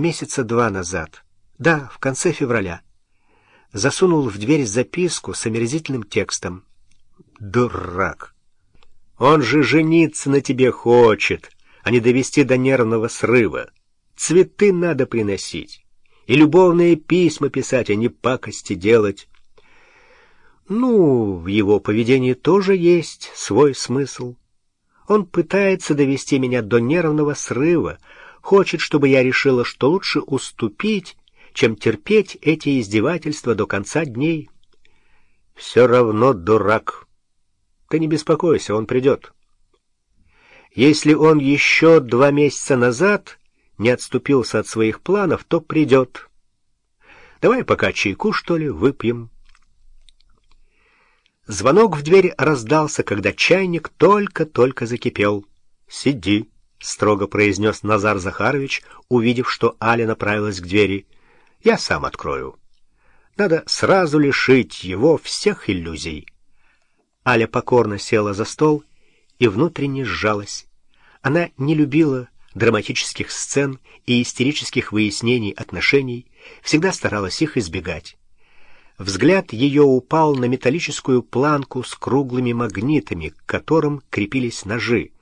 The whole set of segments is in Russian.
месяца два назад. Да, в конце февраля. Засунул в дверь записку с омерзительным текстом. Дурак! Он же жениться на тебе хочет, а не довести до нервного срыва. Цветы надо приносить и любовные письма писать, а не пакости делать. Ну, в его поведении тоже есть свой смысл. Он пытается довести меня до нервного срыва, хочет, чтобы я решила, что лучше уступить, чем терпеть эти издевательства до конца дней. Все равно дурак. Ты не беспокойся, он придет. Если он еще два месяца назад не отступился от своих планов, то придет. Давай пока чайку, что ли, выпьем. Звонок в дверь раздался, когда чайник только-только закипел. «Сиди», — строго произнес Назар Захарович, увидев, что Аля направилась к двери. «Я сам открою. Надо сразу лишить его всех иллюзий». Аля покорно села за стол и внутренне сжалась. Она не любила драматических сцен и истерических выяснений отношений, всегда старалась их избегать. Взгляд ее упал на металлическую планку с круглыми магнитами, к которым крепились ножи.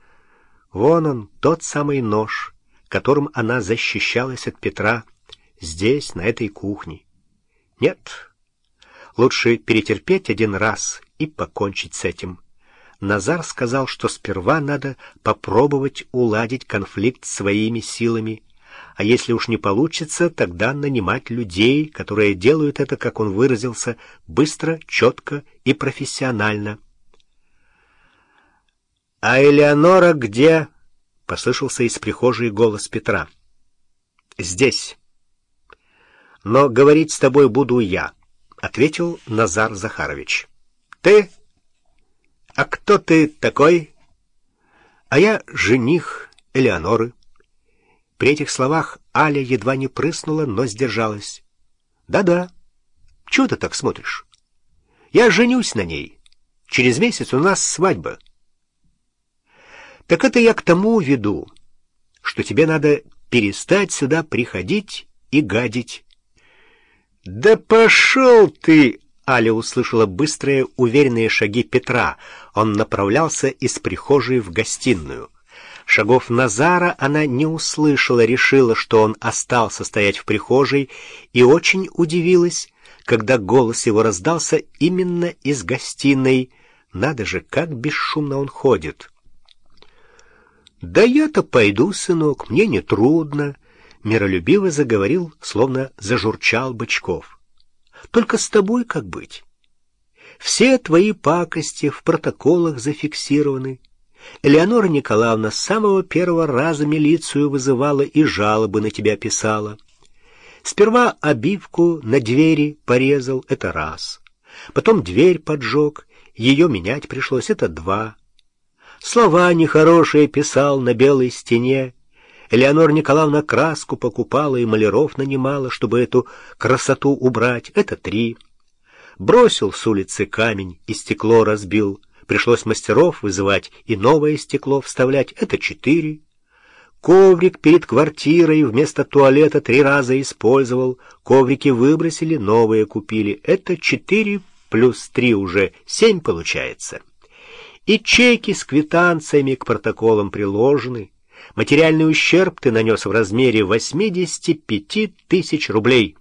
Вон он, тот самый нож, которым она защищалась от Петра, здесь, на этой кухне. Нет, лучше перетерпеть один раз и покончить с этим. Назар сказал, что сперва надо попробовать уладить конфликт своими силами, а если уж не получится, тогда нанимать людей, которые делают это, как он выразился, быстро, четко и профессионально. «А Элеонора где?» — послышался из прихожей голос Петра. «Здесь. Но говорить с тобой буду я», — ответил Назар Захарович. «Ты?» «А кто ты такой?» «А я жених Элеоноры». При этих словах Аля едва не прыснула, но сдержалась. «Да-да. Чего ты так смотришь? Я женюсь на ней. Через месяц у нас свадьба». «Так это я к тому веду, что тебе надо перестать сюда приходить и гадить». «Да пошел ты!» Аля услышала быстрые, уверенные шаги Петра. Он направлялся из прихожей в гостиную. Шагов Назара она не услышала, решила, что он остался стоять в прихожей, и очень удивилась, когда голос его раздался именно из гостиной. Надо же, как бесшумно он ходит. «Да я-то пойду, сынок, мне не трудно», — миролюбиво заговорил, словно зажурчал Бычков. Только с тобой как быть? Все твои пакости в протоколах зафиксированы. Элеонора Николаевна с самого первого раза милицию вызывала и жалобы на тебя писала. Сперва обивку на двери порезал, это раз. Потом дверь поджег, ее менять пришлось, это два. Слова нехорошие писал на белой стене, Элеонора Николаевна краску покупала и маляров нанимала, чтобы эту красоту убрать. Это три. Бросил с улицы камень и стекло разбил. Пришлось мастеров вызывать и новое стекло вставлять. Это четыре. Коврик перед квартирой вместо туалета три раза использовал. Коврики выбросили, новые купили. Это четыре плюс три уже семь получается. И чеки с квитанциями к протоколам приложены. Материальный ущерб ты нанес в размере 85 тысяч рублей.